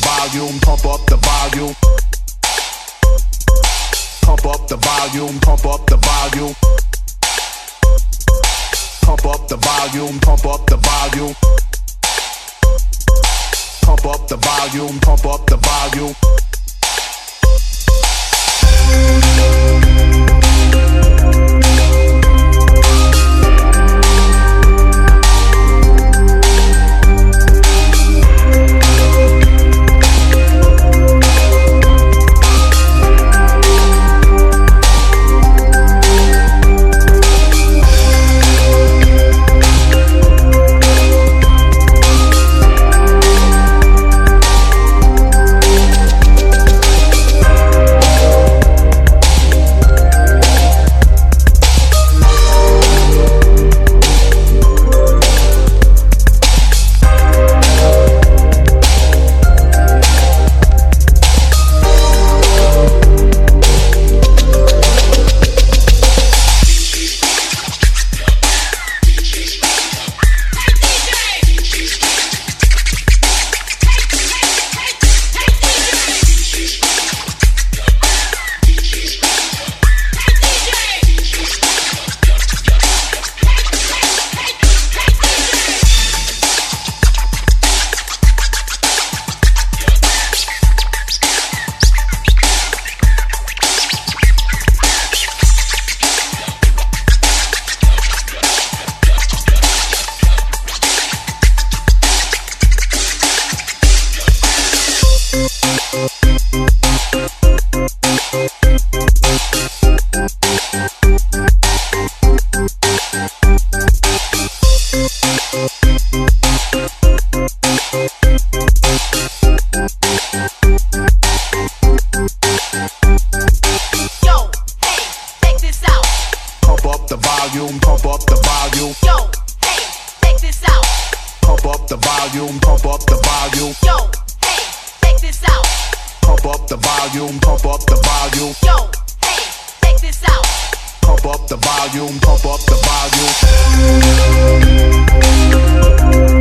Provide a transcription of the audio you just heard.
volume, pump up the volume. Pump up the volume, pump up the volume. Pump up the volume, pump up the volume. Pump up the volume, pump up the volume. Pump up the volume, pump up the volume. Yo, hey, check this out. Pump up the volume, pump up the volume. Yo, hey, check this out. Pump up the volume, pump up the volume.